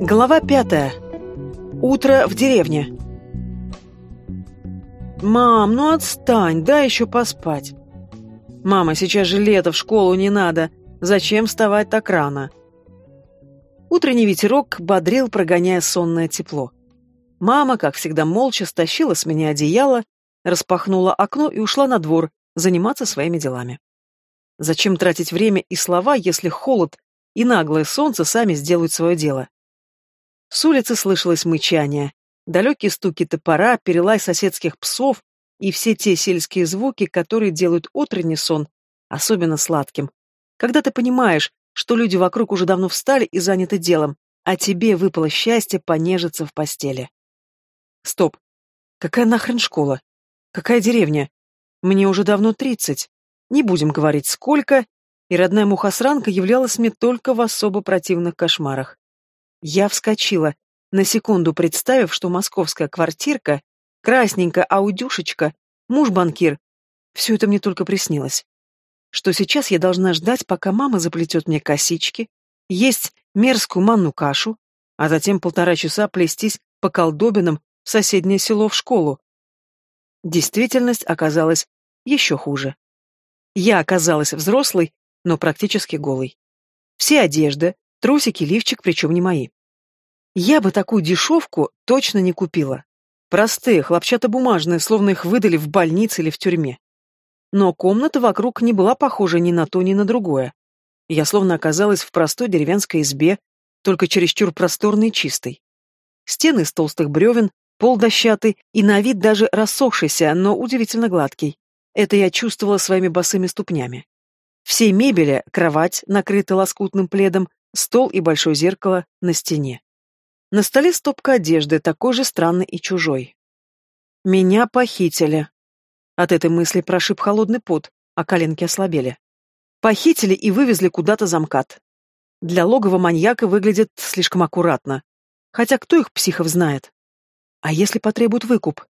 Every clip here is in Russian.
Глава пятая. Утро в деревне. «Мам, ну отстань, дай еще поспать». «Мама, сейчас же лето, в школу не надо. Зачем вставать так рано?» Утренний ветерок бодрил, прогоняя сонное тепло. Мама, как всегда, молча стащила с меня одеяло, распахнула окно и ушла на двор заниматься своими делами. Зачем тратить время и слова, если холод и наглое солнце сами сделают свое дело? С улицы слышалось мычание, далекие стуки топора, перелай соседских псов и все те сельские звуки, которые делают утренний сон особенно сладким. Когда ты понимаешь, что люди вокруг уже давно встали и заняты делом, а тебе выпало счастье понежиться в постели. Стоп. Какая нахрен школа? Какая деревня? Мне уже давно тридцать. Не будем говорить сколько, и родная мухосранка являлась мне только в особо противных кошмарах. Я вскочила, на секунду представив, что московская квартирка, красненькая аудюшечка, муж-банкир, все это мне только приснилось. Что сейчас я должна ждать, пока мама заплетет мне косички, есть мерзкую манну кашу, а затем полтора часа плестись по колдобинам в соседнее село в школу. Действительность оказалась еще хуже. Я оказалась взрослой, но практически голой. Все одежды, Трусики, лифчик, причем не мои. Я бы такую дешевку точно не купила. Простые, хлопчатобумажные, словно их выдали в больнице или в тюрьме. Но комната вокруг не была похожа ни на то, ни на другое. Я словно оказалась в простой деревенской избе, только чересчур просторной и чистой. Стены из толстых бревен, пол дощатый и на вид даже рассохшийся, но удивительно гладкий. Это я чувствовала своими босыми ступнями. Всей мебели, кровать, накрыта лоскутным пледом, стол и большое зеркало на стене. На столе стопка одежды, такой же странный и чужой. Меня похитили. От этой мысли прошиб холодный пот, а коленки ослабели. Похитили и вывезли куда-то замкат. Для логова маньяка выглядит слишком аккуратно. Хотя кто их психов знает? А если потребуют выкуп?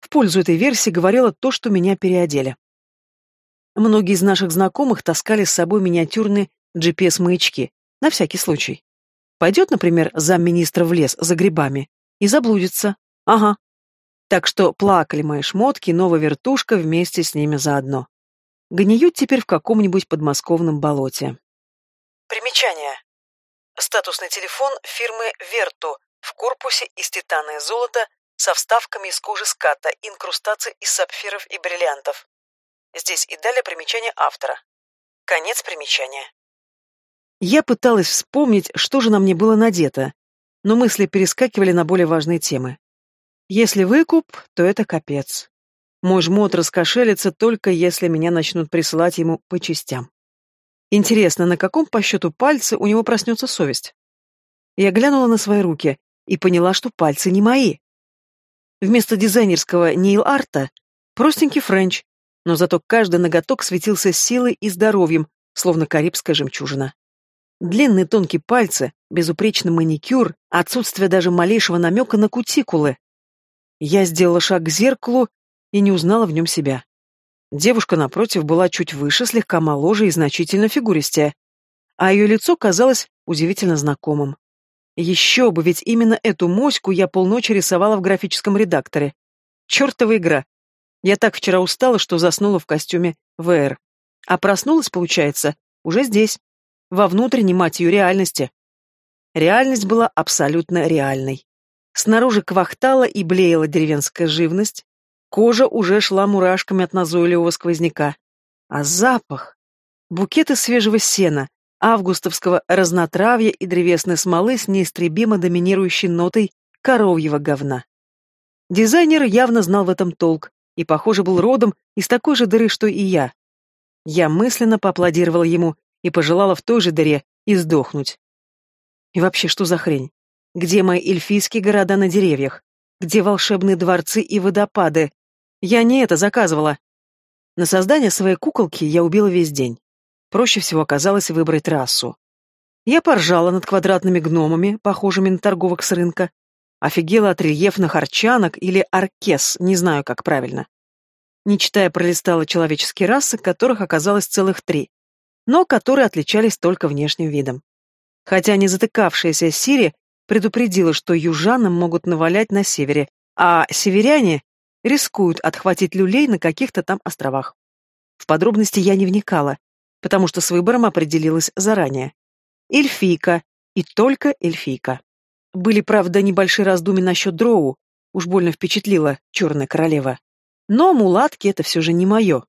В пользу этой версии говорило то, что меня переодели. Многие из наших знакомых таскали с собой миниатюрные GPS-маячки, на всякий случай. Пойдет, например, замминистра в лес за грибами и заблудится. Ага. Так что плакали мои шмотки, новая вертушка вместе с ними заодно. Гниют теперь в каком-нибудь подмосковном болоте. Примечание. Статусный телефон фирмы «Верту» в корпусе из титана и золота со вставками из кожи ската, инкрустаций из сапфиров и бриллиантов. Здесь и далее примечание автора. Конец примечания. Я пыталась вспомнить, что же на мне было надето, но мысли перескакивали на более важные темы. Если выкуп, то это капец. Мой жмот раскошелится только если меня начнут присылать ему по частям. Интересно, на каком по счету пальце у него проснется совесть? Я глянула на свои руки и поняла, что пальцы не мои. Вместо дизайнерского нейл-арта простенький френч, но зато каждый ноготок светился силой и здоровьем, словно карибская жемчужина. Длинные тонкие пальцы, безупречный маникюр, отсутствие даже малейшего намека на кутикулы. Я сделала шаг к зеркалу и не узнала в нем себя. Девушка напротив была чуть выше, слегка моложе и значительно фигуристее, а ее лицо казалось удивительно знакомым. Еще бы, ведь именно эту моську я полночи рисовала в графическом редакторе. Чертова игра. Я так вчера устала, что заснула в костюме ВР. А проснулась, получается, уже здесь во внутренней, мать реальности. Реальность была абсолютно реальной. Снаружи квахтала и блеяла деревенская живность, кожа уже шла мурашками от назойливого сквозняка. А запах? Букеты свежего сена, августовского разнотравья и древесной смолы с неистребимо доминирующей нотой коровьего говна. Дизайнер явно знал в этом толк и, похоже, был родом из такой же дыры, что и я. Я мысленно поаплодировал ему и пожелала в той же дыре и сдохнуть. И вообще, что за хрень? Где мои эльфийские города на деревьях? Где волшебные дворцы и водопады? Я не это заказывала. На создание своей куколки я убила весь день. Проще всего оказалось выбрать расу. Я поржала над квадратными гномами, похожими на торговок с рынка. Офигела от рельефных арчанок или аркес, не знаю, как правильно. Не читая, пролистала человеческие расы, которых оказалось целых три но которые отличались только внешним видом. Хотя не затыкавшаяся Сири предупредила, что южанам могут навалять на севере, а северяне рискуют отхватить люлей на каких-то там островах. В подробности я не вникала, потому что с выбором определилась заранее. Эльфийка, и только эльфийка. Были, правда, небольшие раздумья насчет дроу, уж больно впечатлила черная королева. Но мулатки — это все же не мое.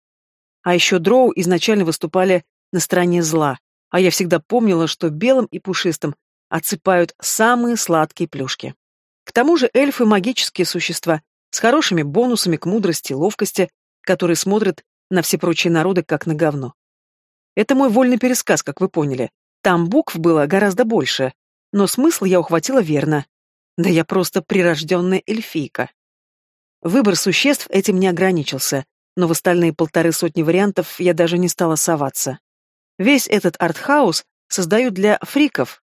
А еще дроу изначально выступали на стороне зла, а я всегда помнила, что белым и пушистым отсыпают самые сладкие плюшки. К тому же эльфы — магические существа, с хорошими бонусами к мудрости и ловкости, которые смотрят на все прочие народы как на говно. Это мой вольный пересказ, как вы поняли. Там букв было гораздо больше, но смысл я ухватила верно. Да я просто прирожденная эльфийка. Выбор существ этим не ограничился, но в остальные полторы сотни вариантов я даже не стала соваться. Весь этот артхаус создают для фриков.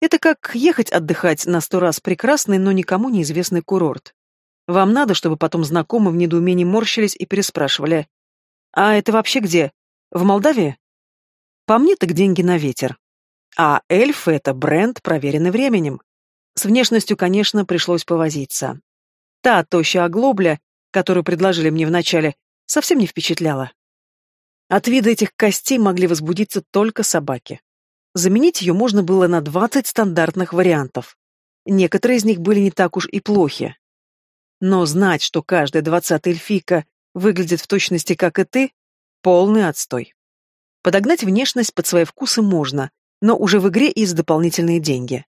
Это как ехать отдыхать на сто раз прекрасный, но никому неизвестный курорт. Вам надо, чтобы потом знакомые в недоумении морщились и переспрашивали. «А это вообще где? В Молдавии?» По мне так деньги на ветер. А эльф — это бренд, проверенный временем. С внешностью, конечно, пришлось повозиться. Та тощая оглобля, которую предложили мне вначале, совсем не впечатляла. От вида этих костей могли возбудиться только собаки. Заменить ее можно было на 20 стандартных вариантов. Некоторые из них были не так уж и плохи. Но знать, что каждая двадцатая эльфийка выглядит в точности как и ты, полный отстой. Подогнать внешность под свои вкусы можно, но уже в игре есть дополнительные деньги.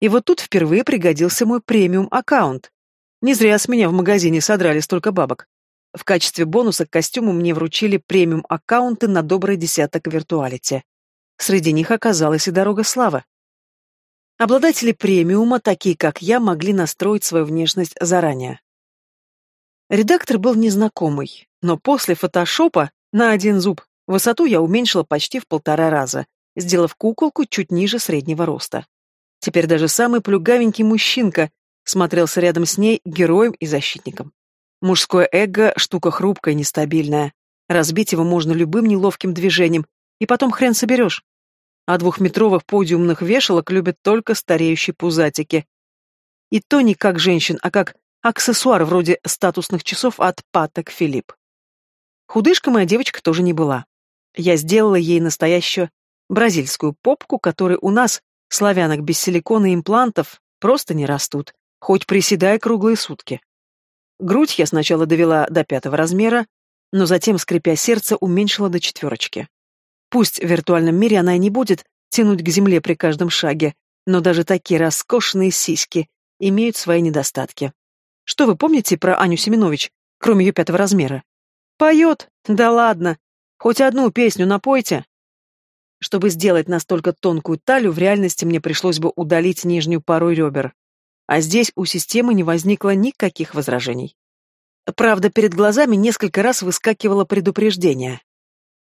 И вот тут впервые пригодился мой премиум-аккаунт. Не зря с меня в магазине содрали столько бабок. В качестве бонуса к костюму мне вручили премиум-аккаунты на добрый десяток виртуалити. Среди них оказалась и дорога славы. Обладатели премиума, такие как я, могли настроить свою внешность заранее. Редактор был незнакомый, но после фотошопа на один зуб высоту я уменьшила почти в полтора раза, сделав куколку чуть ниже среднего роста. Теперь даже самый плюгавенький мужчинка смотрелся рядом с ней героем и защитником. Мужское эго — штука хрупкая, нестабильная. Разбить его можно любым неловким движением, и потом хрен соберешь. А двухметровых подиумных вешалок любят только стареющие пузатики. И то не как женщин, а как аксессуар вроде статусных часов от Паток Филипп. Худышка моя девочка тоже не была. Я сделала ей настоящую бразильскую попку, которой у нас, славянок без силикона и имплантов, просто не растут, хоть приседая круглые сутки. Грудь я сначала довела до пятого размера, но затем, скрипя сердце, уменьшила до четверочки. Пусть в виртуальном мире она и не будет тянуть к земле при каждом шаге, но даже такие роскошные сиськи имеют свои недостатки. Что вы помните про Аню Семенович, кроме ее пятого размера? Поет? Да ладно. Хоть одну песню напойте. Чтобы сделать настолько тонкую талию, в реальности мне пришлось бы удалить нижнюю пару ребер. А здесь у системы не возникло никаких возражений. Правда, перед глазами несколько раз выскакивало предупреждение.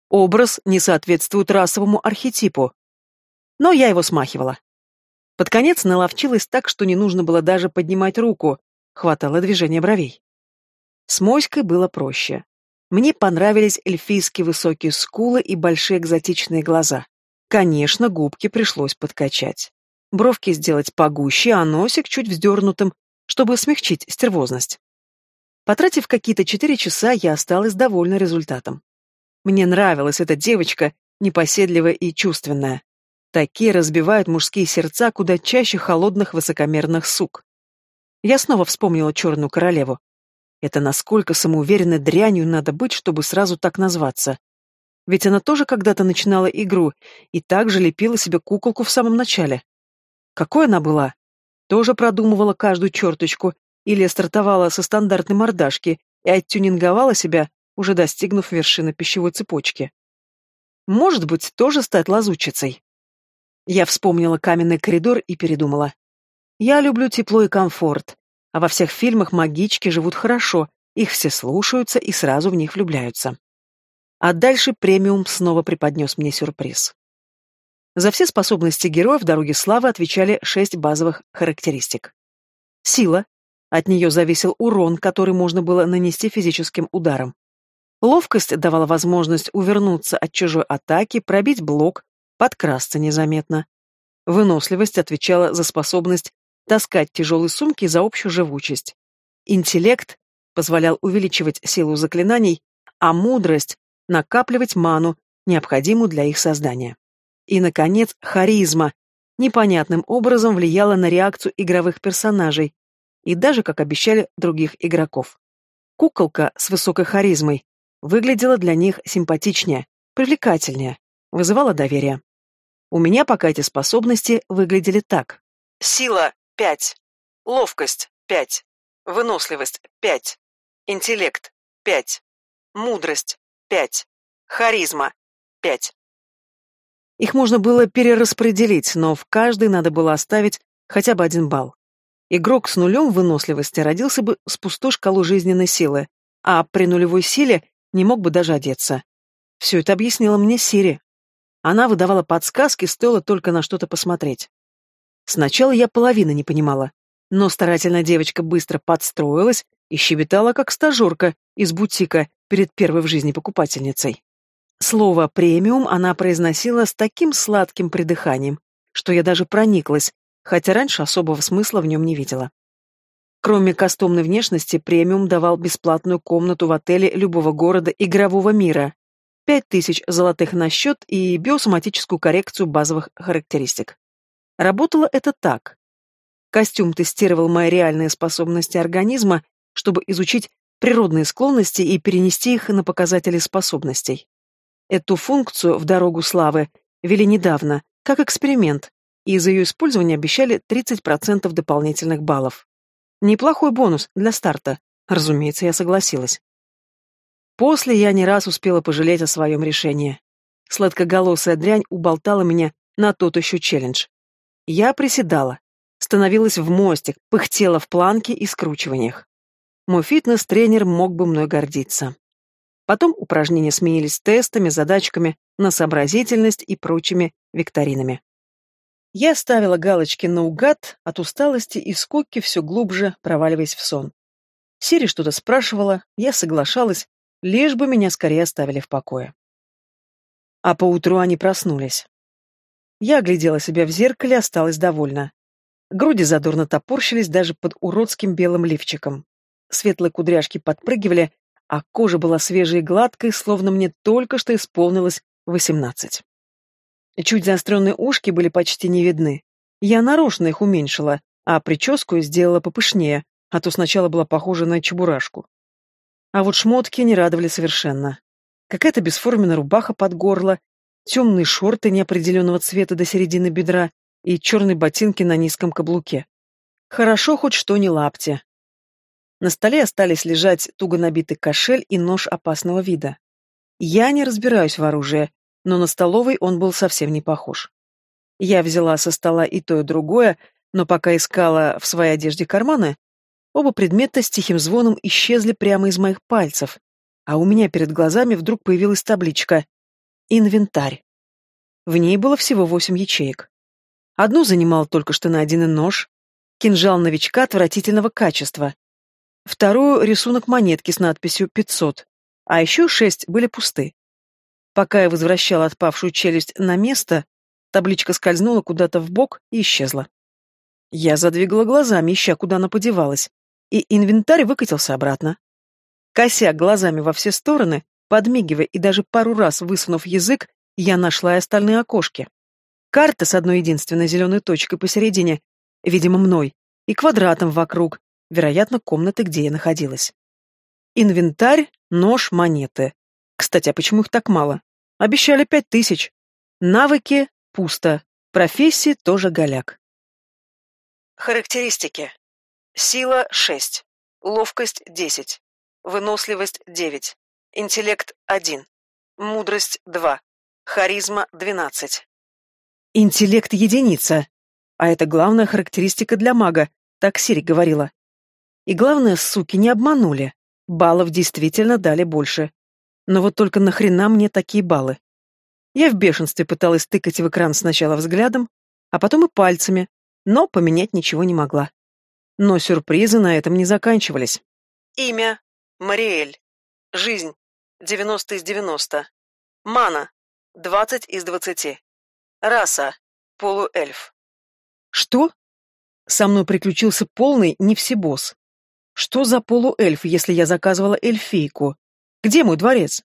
Образ не соответствует расовому архетипу. Но я его смахивала. Под конец наловчилась так, что не нужно было даже поднимать руку, хватало движения бровей. С моськой было проще. Мне понравились эльфийские высокие скулы и большие экзотичные глаза. Конечно, губки пришлось подкачать. Бровки сделать погуще, а носик чуть вздернутым, чтобы смягчить стервозность. Потратив какие-то четыре часа, я осталась довольна результатом. Мне нравилась эта девочка, непоседливая и чувственная. Такие разбивают мужские сердца куда чаще холодных высокомерных сук. Я снова вспомнила черную королеву. Это насколько самоуверенной дрянью надо быть, чтобы сразу так назваться. Ведь она тоже когда-то начинала игру и также лепила себе куколку в самом начале. Какой она была? Тоже продумывала каждую черточку или стартовала со стандартной мордашки и оттюнинговала себя, уже достигнув вершины пищевой цепочки. Может быть, тоже стать лазучицей. Я вспомнила каменный коридор и передумала. Я люблю тепло и комфорт, а во всех фильмах магички живут хорошо, их все слушаются и сразу в них влюбляются. А дальше премиум снова преподнес мне сюрприз. За все способности героев «Дороги славы» отвечали шесть базовых характеристик. Сила. От нее зависел урон, который можно было нанести физическим ударом. Ловкость давала возможность увернуться от чужой атаки, пробить блок, подкрасться незаметно. Выносливость отвечала за способность таскать тяжелые сумки за общую живучесть. Интеллект позволял увеличивать силу заклинаний, а мудрость — накапливать ману, необходимую для их создания. И, наконец, харизма непонятным образом влияла на реакцию игровых персонажей и даже, как обещали, других игроков. Куколка с высокой харизмой выглядела для них симпатичнее, привлекательнее, вызывала доверие. У меня пока эти способности выглядели так. Сила — пять, ловкость — пять, выносливость — пять, интеллект — пять, мудрость — пять, харизма — пять. Их можно было перераспределить, но в каждый надо было оставить хотя бы один балл. Игрок с нулем выносливости родился бы с пустой шкалой жизненной силы, а при нулевой силе не мог бы даже одеться. Все это объяснила мне Сири. Она выдавала подсказки, стоило только на что-то посмотреть. Сначала я половины не понимала, но старательная девочка быстро подстроилась и щебетала, как стажерка из бутика перед первой в жизни покупательницей. Слово «премиум» она произносила с таким сладким придыханием, что я даже прониклась, хотя раньше особого смысла в нем не видела. Кроме кастомной внешности, премиум давал бесплатную комнату в отеле любого города игрового мира, пять тысяч золотых на счет и биосоматическую коррекцию базовых характеристик. Работало это так. Костюм тестировал мои реальные способности организма, чтобы изучить природные склонности и перенести их на показатели способностей. Эту функцию в дорогу славы вели недавно, как эксперимент, и за ее использование обещали 30% дополнительных баллов. Неплохой бонус для старта. Разумеется, я согласилась. После я не раз успела пожалеть о своем решении. Сладкоголосая дрянь уболтала меня на тот еще челлендж. Я приседала, становилась в мостик, пыхтела в планке и скручиваниях. Мой фитнес-тренер мог бы мной гордиться. Потом упражнения сменились тестами, задачками на сообразительность и прочими викторинами. Я ставила галочки наугад, от усталости и скуки все глубже проваливаясь в сон. Сири что-то спрашивала, я соглашалась, лишь бы меня скорее оставили в покое. А поутру они проснулись. Я оглядела себя в зеркале, осталась довольна. Груди задорно топорщились даже под уродским белым лифчиком. Светлые кудряшки подпрыгивали, а кожа была свежей и гладкой, словно мне только что исполнилось восемнадцать. Чуть заостренные ушки были почти не видны. Я нарочно их уменьшила, а прическу сделала попышнее, а то сначала была похожа на чебурашку. А вот шмотки не радовали совершенно. Какая-то бесформенная рубаха под горло, темные шорты неопределенного цвета до середины бедра и черные ботинки на низком каблуке. Хорошо хоть что не лапти. На столе остались лежать туго набитый кошель и нож опасного вида. Я не разбираюсь в оружии, но на столовой он был совсем не похож. Я взяла со стола и то, и другое, но пока искала в своей одежде карманы, оба предмета с тихим звоном исчезли прямо из моих пальцев, а у меня перед глазами вдруг появилась табличка «Инвентарь». В ней было всего восемь ячеек. Одну занимал только что найденный нож, кинжал новичка отвратительного качества, вторую — рисунок монетки с надписью «500», а еще шесть были пусты. Пока я возвращала отпавшую челюсть на место, табличка скользнула куда-то в бок и исчезла. Я задвигала глазами, ища, куда она подевалась, и инвентарь выкатился обратно. Кося глазами во все стороны, подмигивая и даже пару раз высунув язык, я нашла и остальные окошки. Карта с одной единственной зеленой точкой посередине, видимо, мной, и квадратом вокруг, вероятно, комнаты, где я находилась. Инвентарь, нож, монеты. Кстати, а почему их так мало? Обещали пять тысяч. Навыки — пусто. Профессии — тоже голяк. Характеристики. Сила — 6. Ловкость — 10. Выносливость — 9. Интеллект — 1. Мудрость — 2. Харизма — 12. Интеллект — единица. А это главная характеристика для мага, так Сири говорила. И главное, суки не обманули. Баллов действительно дали больше. Но вот только нахрена мне такие баллы? Я в бешенстве пыталась тыкать в экран сначала взглядом, а потом и пальцами, но поменять ничего не могла. Но сюрпризы на этом не заканчивались. Имя — Мариэль. Жизнь — 90 из 90. Мана — 20 из 20. Раса — полуэльф. Что? Со мной приключился полный невсебос. Что за полуэльф, если я заказывала эльфийку? Где мой дворец?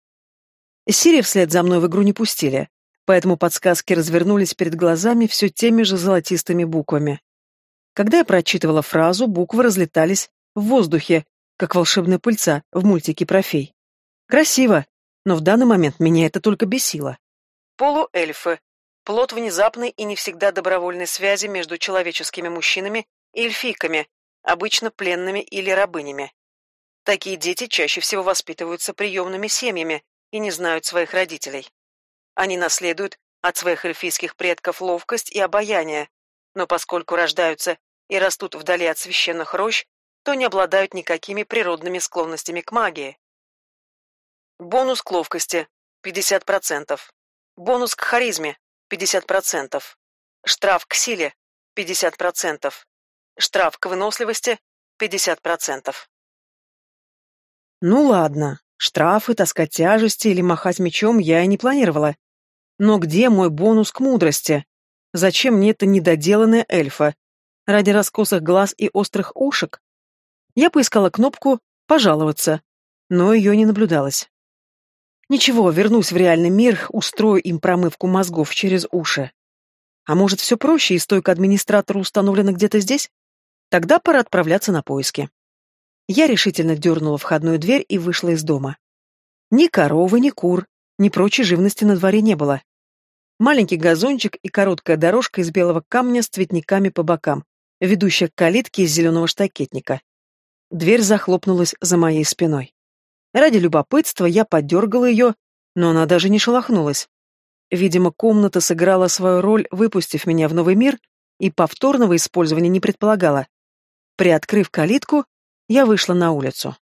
Сири вслед за мной в игру не пустили, поэтому подсказки развернулись перед глазами все теми же золотистыми буквами. Когда я прочитывала фразу, буквы разлетались в воздухе, как волшебная пыльца в мультике про фей. Красиво, но в данный момент меня это только бесило. Полуэльфы. Плод внезапной и не всегда добровольной связи между человеческими мужчинами и эльфийками, обычно пленными или рабынями. Такие дети чаще всего воспитываются приемными семьями и не знают своих родителей. Они наследуют от своих эльфийских предков ловкость и обаяние, но поскольку рождаются и растут вдали от священных рощ, то не обладают никакими природными склонностями к магии. Бонус к ловкости – 50%. Бонус к харизме – 50%. Штраф к силе – 50%. Штраф к выносливости – 50%. Ну ладно, штрафы, таскать тяжести или махать мечом я и не планировала. Но где мой бонус к мудрости? Зачем мне это недоделанная эльфа? Ради раскосых глаз и острых ушек? Я поискала кнопку «Пожаловаться», но ее не наблюдалось. Ничего, вернусь в реальный мир, устрою им промывку мозгов через уши. А может, все проще, и стойка администратора установлена где-то здесь? Тогда пора отправляться на поиски. Я решительно дернула входную дверь и вышла из дома. Ни коровы, ни кур, ни прочей живности на дворе не было. Маленький газончик и короткая дорожка из белого камня с цветниками по бокам, ведущая к калитке из зеленого штакетника. Дверь захлопнулась за моей спиной. Ради любопытства я подергала ее, но она даже не шелохнулась. Видимо, комната сыграла свою роль, выпустив меня в новый мир, и повторного использования не предполагала. Приоткрыв калитку, я вышла на улицу.